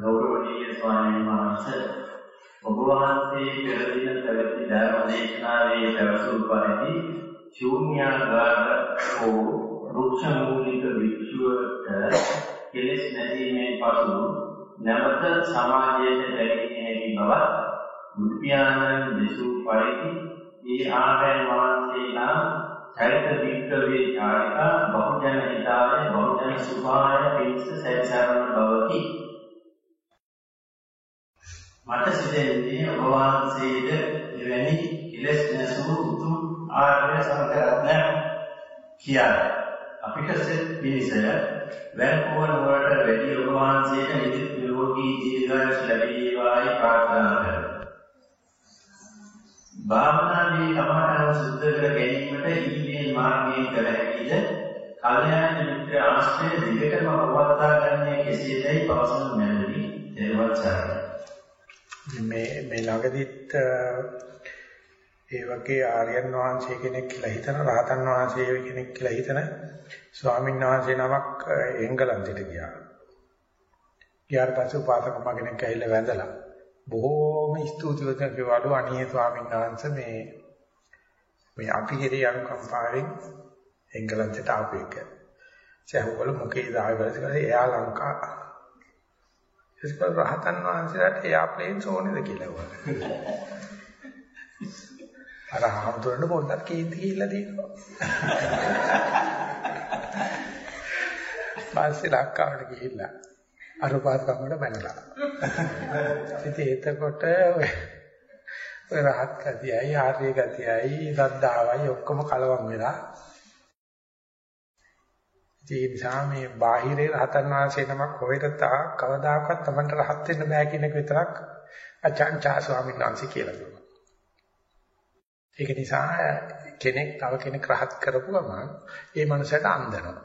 ගෞරවනීය ස්වාමීන් වහන්සේ ඔබ වහන්සේ පෙර දින පැවති ධර්ම දේශනාවේ පැවසූ පරිදි ශූන්‍යාගාර හෝ රුක්ෂ මූලික විචුවට කෙලෙස් නැතිීමේ පසු නැවත සමාජයට දැකීමේ හැකි බව බුද්ධයාණන් දෙසූ පරිදි ඒ ආරයන් වහන්සේලා චෛත වික්‍රවේ චාරිකා බහුජන හිතාය බහුජන සුභාය පිංස සැරිසරන බවකි. මට සිතෙන්නේ ඔබ වහන්සේට එවැනි කෙලෙස් නැසූ උතුම් ආර්ය සංඝරත්නය කියන්නේ අපිට සෙත් පිණිස වැල්පුවන වලට වැඩි ඔබ වහන්සේට නිදුක් නිරෝගී ජීවිතයක් ලැබේවායි ප්‍රාර්ථනා කරමි. භාවනාවේ කමඨාන සුද්ධ කර ගැනීමට ඊමේල් මාර්ගයෙන් කළ හැකිද? කල්යාණ මිත්‍ර ආශ්‍රය දිගටම පවත්වා ගන්නේ කෙසේදයි පවසනු මැනවි. දේවත් සරණයි. මේ මේ ළඟදිත් ඒ වගේ ආර්යයන් වහන්සේ කෙනෙක් කියලා හිතන රහතන් වහන්සේ කෙනෙක් කියලා හිතන ස්වාමීන් වහන්සේ නමක් එංගලන්තයට ගියා. ගියාට පස්සේ උපාසකම කෙනෙක් ඇවිල්ලා වැඳලා බොහෝම ස්තුතිවන්ත කෙවලු අනියේ ස්වාමීන් වහන්සේ මේ මේ අපි කෙරේ අනුකම්පාවෙන් එංගලන්තයට ආපු එක. සහවල මොකේද ආවද එයා ලංකා ඒක රහතන් වහන්සේලාට එයාප්ලේන්ස් ඕනේද කියලා වුණා. අර හම්තුරන්න පොඩ්ඩක් කේන්ති කියලා දෙනවා. පස්සේ ලංකාවට ගිහිල්ලා අරුපාතකමකට බැනලා. ඉතින් එතකොට ඔය රහත් ගතියයි ආර්ය ගතියයි සද්ධාවයි ඔක්කොම කලවම් වෙලා ඒ නිසා මේ බාහිරේ රහතන් වහන්සේ නමක් හොයට තා කවදාකවත් Tamanට රහත් වෙන්න බෑ කියන එක විතරක් අචාන්චා ස්වාමීන් වහන්සේ කියලා දුන්නා. ඒක නිසා කෙනෙක් තව කෙනෙක් රහත් කරපු ගමන් ඒ මනුස්සයාට අන්දනවා.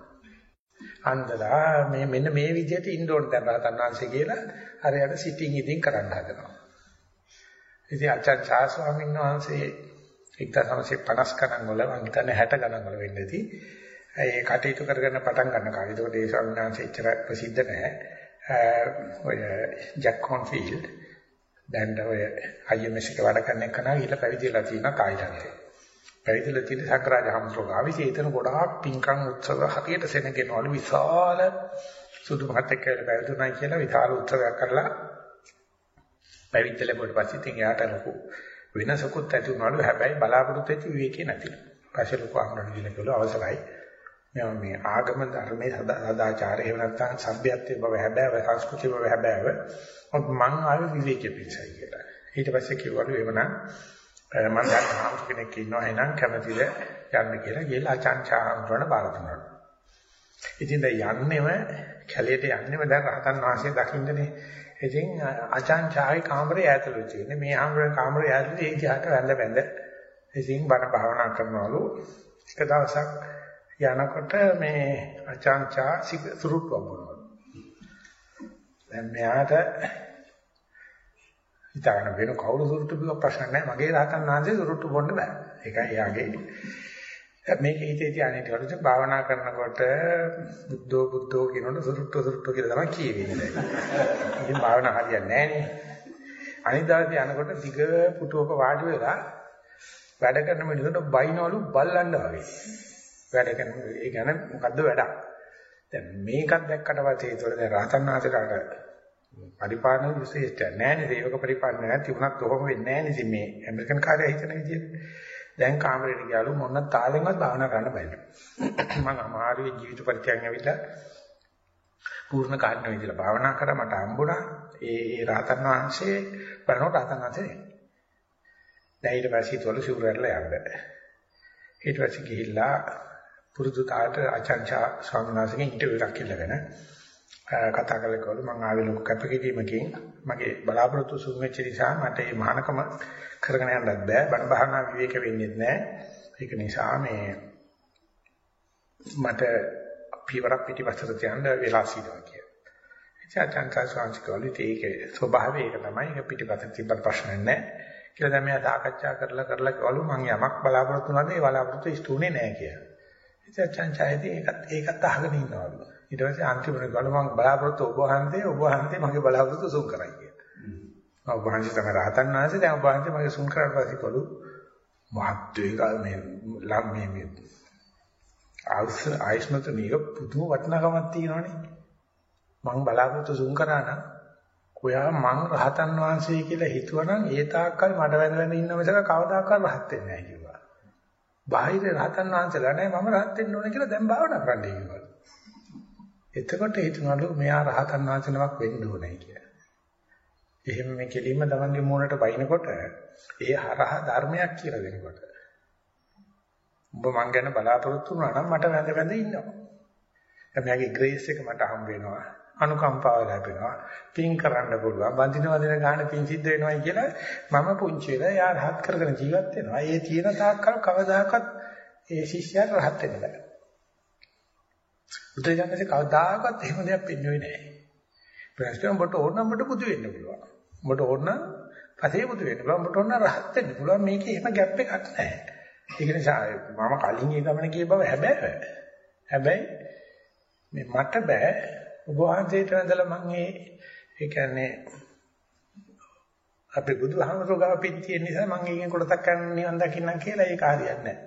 අන්දලා මේ මෙන්න මේ විදිහට ඉන්න ඕන දැන් රහතන් වහන්සේ කියලා හරියට සිටින් ඉදින් කරන්න හදනවා. ඉතින් අචාන්චා ස්වාමීන් වහන්සේ 1950 ගණන් වල මම හිතන්නේ 60 ගණන් වල වෙන්නේදී ඒ කටයුතු කරගෙන පටන් ගන්න කාලේ. ඒකට ඒ ස්වාමීන් වහන්සේ එච්චර ප්‍රසිද්ධ නැහැ. ඔය ජැක් කොන්ෆීල්ඩ් දැන් ඔය IMS එක වැඩ කරන එක නා ඊට පැවිදිලා තියෙනවා තායිලන්තේ. පැවිදිලා තියෙන සංග්‍රාජ හම්සෝ ගාවිසි එතන ගොඩාක් පින්කම් උත්සව හරියට සෙනගෙනවලු විශාල සුදු මහත් එක්ක පැවිදුණා කියලා විශාල උත්සවයක් කරලා පැවිද්ද ලැබුවට පස්සේ ඉතින් යාට ලොකු වෙනසකුත් ඇති වුණාලු හැබැයි බලාපොරොත්තු වෙච්ච විවේකේ නැතිලු. පස්සේ ලොකු අහන්න දීලා කිව්වා අවසරයි මම මේ ආගම ධර්මයේ සදාචාරය එහෙම නැත්නම් සભ્યත්වයේ බව හැබෑව සංස්කෘතිය බව හැබෑව මං ආවේ විවේකයේ පිටසයි කියලා. ඊට පස්සේ කිව්වලු එවනම් මම දැන් කෙනෙක් ඉන්නවා එහෙනම් කැමතිද යන්න කියලා ගිහලා අචාන්චාන්තරණ බාර දුන්නා. ඉතින් දැන් යන්නෙම කැලේට යන්නෙම දැන් රහතන් වහන්සේ දකින්නනේ. ඉතින් අචාන්චාගේ කාමරේ ඈතලු තියෙන්නේ. මේ ආමරේ කාමරේ ඈතලු ඒ දිහාට වැඳ වැඳ ඉතින් බණ භාවනා කරනවලු. එක දවසක් යනකොට මේ අචාන්චා සුරුට්ටුවක් බොනවා. දැන් මෙයාට හිතාගෙන වෙන කවුරු සුරුට්ටු බිව ප්‍රශ්න නැහැ. මගේ රහතන් වහන්සේ සුරුට්ටු බොන්න බෑ. ඒකයි එයාගේ. මේක හිතේ තියාගෙන ඉතින් භාවනා කරනකොට බුද්ධෝ බුද්ධෝ කියනකොට සුරුට්ටු සුරුට්ටු කියලා තමයි කියවෙන්නේ. ඉතින් භාවනා හරියන්නේ නැහැ නේ. අනිත් දවසේ යනකොට දිග පුටුවක වාඩි වෙලා වැඩ කරන මිනිහට බයිනවලු බල්ලන්න වගේ. වැඩ කරන ඒ ගැන මොකද්ද වැඩක්? දැන් මේකත් දැක්කට පස්සේ ඒතකොට දැන් රහතන් වහන්සේලාට පරිපාලන විශේෂය නැහැ නේද? ඒක පරිපාලන නැති වුණත් ඔහොම වෙන්නේ නැහැ නේද? මේ ඇමරිකන් කාර්යය හිතන විදිහට දැන් කාමරේට ගියාලු මොන තාලෙන්වත් භාවනා කරන්න බැහැ මම අමාරුවේ ජීවිත පරිත්‍යාගයෙන් ඇවිල්ලා පූර්ණ කාර්යන විදිහට භාවනා කරා මට හම්බුණා. ඒ ඒ රහතන් වහන්සේ බලනකොට රහතන් වහන්සේ දැන් ඊට පස්සේ තොල සිවුරටලා යන්න. ඊට පස්සේ ගිහිල්ලා පුරුදු තාලට ආචාර්ය ස්වාමීන් වහන්සේගෙන් ඉන්ටර්විව් එකක් ඉල්ලගෙන කතා කරලා කිව්වලු මම ආවේ ලොකු කැපකිරීමකින් මගේ බලාපොරොත්තු සුන් වෙච්ච නිසා මට මේ මහානකම කරගෙන යන්නත් බෑ බණ භාවනා විවේක වෙන්නේ නැහැ ඒක නිසා මේ මට පියවරක් පිටිපස්සට තියන්න වෙලා සිටිනවා කියලා. ඉතින් ආචාර්ය ස්වාමීන් වහන්සේ ඒකේ ස්වභාවය ඒක තමයි ඒක පිටිපස්සට තිබ්බ ප්‍රශ්න නැහැ. කියලා දැන් මෙයා සාකච්ඡා කරලා කරලා කිව්වලු මම යමක් බලාපොරොත්තු වුණාද ඒ බලාපොරොත්තු ඉෂ්ටුනේ නැහැ කියලා. ඉතින් චංචායදී ඒකත් ඒකත් අහගෙන ඉන්නවලු. ඊට පස්සේ අන්තිමට ගල මම බලාපොරොත්තු ඔබ වහන්සේ ඔබ වහන්සේ මගේ බලාපොරොත්තු සුන් කරයි කියලා. ඔබ වහන්සේ තමයි රහතන් වහන්සේ දැන් ඔබ වහන්සේ මගේ සුන් කරාට පස්සේ කළු මහත්වේ මේ ලම් මේ මේ ආයුෂ ආයුෂ්මත මේක පුදුම වටිනාකමක් තියෙනවනේ. මම බලාපොරොත්තු සුන් කරා නම් ඔයා මං රහතන් වහන්සේ කියලා හිතුවනම් ඒ තාක්කල් මට වැඳ වැඳ ඉන්න මිසක කවදාකවත් රහත් වෙන්නේ නැහැ. බාහිර රහතන් වහන්සේලා නෑ මම රහත් වෙන්න ඕනේ කියලා දැන් භාවනා කරන්නයි කිව්වා. එතකොට හිතනවලු මෙයා රහතන් වහන්සේ නමක් වෙන්න ඕනේ කියලා. එහෙම මේ කෙලින්ම තමන්ගේ මූණට බයිනකොට ඒ හරහා ධර්මයක් කියලා දෙනකොට ඔබ මං ගැන බලාපොරොත්තු වුණා නම් මට වැඳ වැඳ ඉන්නවා. එයාගේ ග්‍රේස් එක මට හම් වෙනවා. අනුකම්පාව ලැබෙනවා. පින් කරන්න පුළුවන්. බඳින වදින ගාන පින් සිද්ධ වෙනවයි කියලා මම පුංචි වෙලා යා රහත් කරගෙන ජීවත් වෙනවා. ඒ තියෙන තාක්කල් කවදාකවත් ඒ ශිෂ්‍යයාට රහත් වෙන්න බෑ. බුදුරජාණන්සේ කවදාකවත් එහෙම දෙයක් පෙන්වුවේ නැහැ. ප්‍රශ්න උඹට ඕන නම් උඹට බුදු වෙන්න පුළුවන්. උඹට ඕන නම් පසේ බුදු වෙන්න පුළුවන්. උඹට ඕන නම් රහත් වෙන්න පුළුවන්. මේකේ එහෙම ગેප් එකක් නැහැ. ඒක නිසා මම කලින් ඒ ගමන ගිය බව හැබැයි හැබැයි මේ මට බෑ ඔබ වහන්සේට වැඳලා මම ඒ ඒ කියන්නේ අපේ බුදුහාමරෝ ගාව පිටිය නිසා මම ඒකෙන් කොටසක් ගන්න නිවන් දකින්නම් කියලා ඒක හරියන්නේ නැහැ.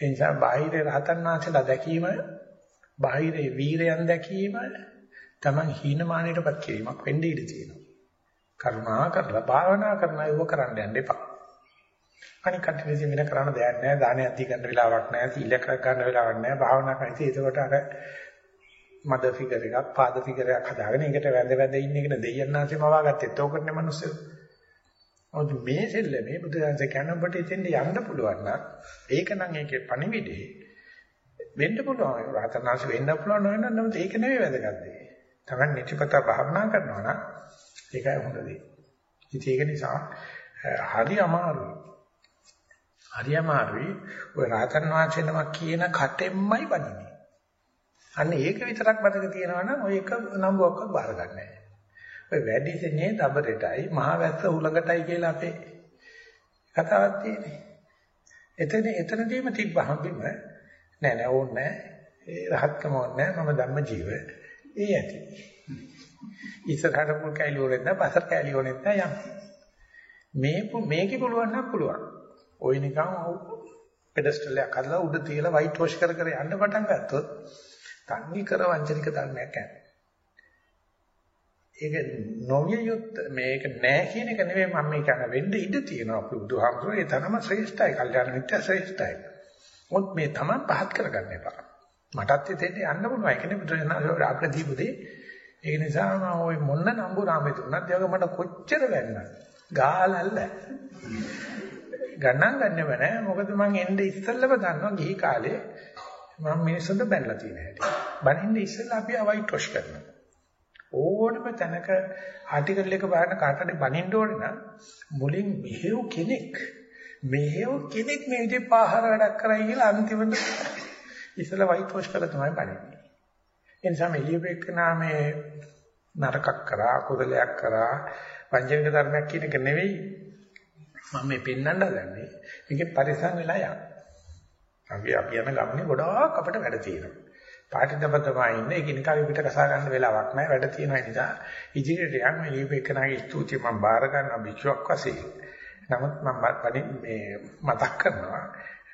ඒ නිසා බාහිර රහතන් වහන්සේලා දැකීම බාහිර වීරයන් දැකීම Taman හීනමානයටපත් කිරීමක් වෙන්න ඉඩ තියෙනවා. කරුණා කරලා භාවනා කරන අයව කරන්න යන්න එපා. අනික කටිවිසි වෙන කරන්න දෙයක් නැහැ. දානය අධි ගන්න වෙලාවක් නැහැ. සීල කර ගන්න වෙලාවක් නැහැ. භාවනා කරන ඉතින් ඒකට අර මද ෆිගර් එකක් පාද ෆිගර් එකක් හදාගෙන ඒකට වැඳ වැඳ ඉන්න එක දෙයයන්ාන්සේ මවාගත්තෙත් ඕකනේ මිනිස්සු. මොකද මේ සෙල්ලමේ බුදුදහම කියන ඔබට එතෙන්ට යන්න පුළුවන් නම් ඒක නම් ඒකේ පණිවිඩේ වෙන්න පුළුවන්. රහතන්ාංශ වෙන්න පුළුවන් නෝ නම් ඒක නෙවෙයි වැදගත් දේ. තමන් නිතිපත භාවනා කරනවා නම් ඒකයි හොඳ දේ. ඉතින් ඒක නිසා හරි අමාරුයි. හරි අමාරුයි. ඔය රහතන් වහන්සේ නමක් කියන කටෙන්මයි බණින්නේ. අන්න ඒක විතරක් මතක තියෙනවා නම් ඔය එක නම්බුවක්වත් බාර ගන්න නැහැ. ඔය වැඩි දෙනේ දබරටයි මහ වැස්ස උලඟටයි කියලා අපේ කතාවක් තියෙන්නේ. එතන එතනදීම තිබ්බහම බිම නෑ නෑ ඕනේ ඒ රහත්කම ඕනේ මම ධම්ම ජීව. ඒ ඇති. ඉස්සරහට මුල් කැලි ඕනෙත් නෑ පසර කැලි ඕනෙත් නෑ යම්. මේ මේකේ පුළුවන් නම් පුළුවන්. ওই නිකන් පෙඩස්ටල් එකක් හදලා උඩ තියලා වයිට් වොෂ් කර කර යන්න පටන් ගත්තොත් තන්නේ කර වංචනික ධර්මයක් යන්නේ. ඒක නොවිය යුත් මේක නෑ කියන එක නෙවෙයි මම මේ කියන වෙන්න ඉඩ තියෙනවා අපි බුදුහාමුදුරේ ඒ තරම ශ්‍රේෂ්ඨයි කල්යාණ මිත්‍යා ශ්‍රේෂ්ඨයි. මොකද මේ තමයි පහත් කරගන්න එපා. මටත් ඉතින් යන්න පුළුවන් ඒක නේ බුදුරජාණන් අපිට දීපු දේ. ඒ නිසා මම ওই මොන්න නම්බු රාමේ තුනත් ඒක මට කොච්චර වැන්නද? ගාලල්ල. ගණන් ගන්නෙම නෑ මොකද මං එන්නේ ඉස්සෙල්ලම දන්නවා ගිහි කාලේ මම මිනිස්සුන්ට බැනලා තියෙන හැටි. බනින්න ඉස්සෙල්ලා අපි අවයිට් වොෂ් කරනවා. ඕනම තැනක ආටිකල් එක බලන්න කාටද බනින්න ඕනේ නම් මුලින් මෙහෙව් කෙනෙක් මෙහෙව් කෙනෙක් මේ විදිහේ පාහර වැඩක් කරයි කියලා අන්තිමට ඉස්සෙල්ලා වයිට් වොෂ් කරලා තමයි බනින්නේ. ඒ නිසා මේ ලියුපෙක් නාමේ නරකක් කරා කුදලයක් කරා වංජනික ධර්මයක් කියන එක නෙවෙයි මම මේ පෙන්වන්න හදන්නේ. මේකේ පරිසම් වෙලා යන්න. අපි අපි යන ගමනේ ගොඩාක් අපිට වැඩ තියෙනවා. පාටිදම තමයි ඉන්නේ. ඒක නිකන් අපිට කසා ගන්න වෙලාවක් නැහැ. වැඩ තියෙන නිසා ඉදිරියට යන්න මේ ලියුපෙකනාගේ ස්තුතිය මම බාර ගන්නවා භික්ෂුවක් වශයෙන්. නමුත් මම මේ මතක් කරනවා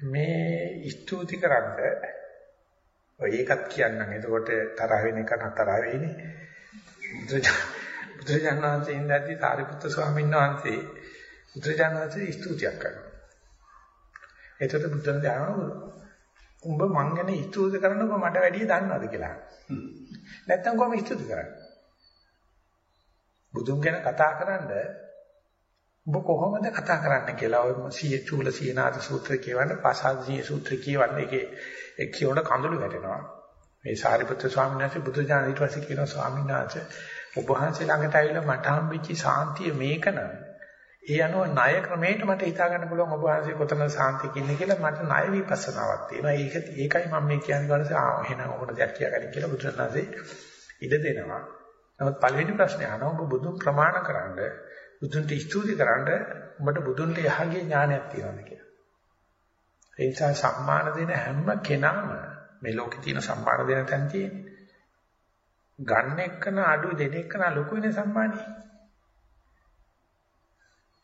මේ ස්තුති කරන්න ඔය ඒකත් කියන්නම්. එතකොට තරහ වෙන එක නතර වෙන්නේ. බුදුරජාණන් වහන්සේ ඉඳන්දී සාරිපුත්‍ර ස්වාමීන් වහන්සේ බුදුරජාණන් වහන්සේ ස්තුතියක් කරනවා. එතකොට බුදුන් දහනවා උඹ මං ගැන ස්තුති කරනකොට මට වැඩිය දන්නවද කියලා. නැත්තම් කොහොම ස්තුති කරන්නේ? බුදුන් ගැන කතා කරන්නේ ඔබ කොහොමද කතා කරන්න කියලා ඔය සීය චූල සීනාද සූත්‍ර කියවන්න පාසාදීය සූත්‍ර කියවන්න ඒකේ ඒ කියවන කඳුළු වැටෙනවා මේ සාරිපුත්‍ර ස්වාමීන් වහන්සේ බුදුජානක ඊට පස්සේ කියනවා ස්වාමීන් වහන්සේ ඔබ වහන්සේ ළඟට ඇවිල්ලා මට හම්බෙච්ච සාන්තිය මේක නම් ඒ අනුව ණය ක්‍රමයට මට හිතා ගන්න පුළුවන් ඔබ වහන්සේ කොතනද සාන්තිය කියන්නේ කියලා මට ණය විපස්සනාවක් තියෙනවා ඒක ඒකයි මම මේ කියන්නේ ඊට පස්සේ ආ එහෙනම් ඔකට දෙයක් කියාගන්න කියලා බුදුරජාණන්සේ ඉඩ දෙනවා නමුත් පළවෙනි ප්‍රශ්නේ අහනවා ඔබ බුදුන් ප්‍රමාණ කරන්නේ බුදුන්ට ස්තුති කරන්න උඹට බුදුන්ට යහගේ ඥානයක් තියෙනවද කියලා. ඒ නිසා සම්මාන දෙන හැම කෙනාම මේ ලෝකේ තියෙන සම්මාන දෙන තැන තියෙන්නේ. ගන්න එක්කන අඩු දෙන එක්කන ලොකු වෙන සම්මානයි.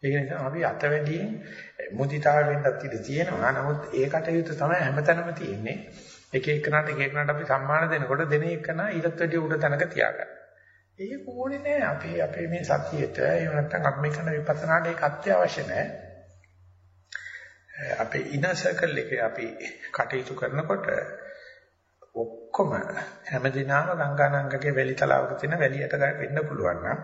ඒ නිසා අපි අතවැඩියෙන් මුදිතාව වෙන්නත් ඉඩ තියෙනවා. නමුත් ඒ කටයුතු තමයි හැමතැනම තියෙන්නේ. එක එකනට එක එකනට අපි සම්මාන දෙනකොට දෙන එකන ඊටත් වැඩි උඩ තැනක තියාගන්න. ඒක ඕනේ නෑ. අපේ අපේ මේ සතියේට එහෙම නැත්නම් අපි මේ කරන විපස්සනාට ඒක අත්‍යවශ්‍ය නෑ. අපේ ඉනර් සර්කල් එකේ අපි කටයුතු කරනකොට ඔක්කොම හැමදිනම ගංගානංගගේ වැලි තලාවක තියෙන වැලියට වෙන්න පුළුවන් නම්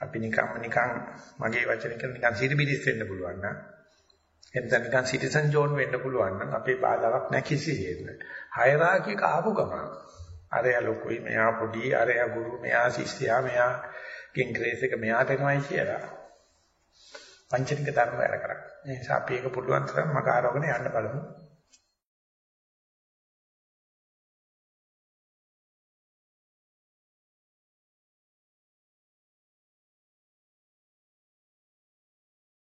අපි නිකම් නිකන් මගේ වචන කියන නිකන් සිරිබිරිස් වෙන්න පුළුවන් නම් එතන නිකන් සිටිසන් ජෝන් වෙන්න පුළුවන් නම් අපේ බාධාවක් නැහැ කිසිසේත්. හයරාකි එක ආපු ගමන් අරයා ලොකුයි මෙයා පොඩි අරයා ගුරු මෙයා ශිෂ්‍යයා මෙයා කිංග්‍රේස් එක මෙයාට එනවයි කියලා. පංචනික ධර්ම වැඩ කරා. ඒ නිසා අපි ඒක පුළුවන් තරම් මග ආරෝගණ යන්න බලමු.